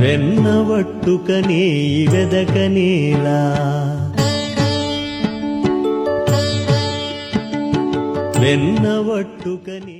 వెన్నవట్టుకనే వెదకనేలా. వెన్నవట్టుకనే.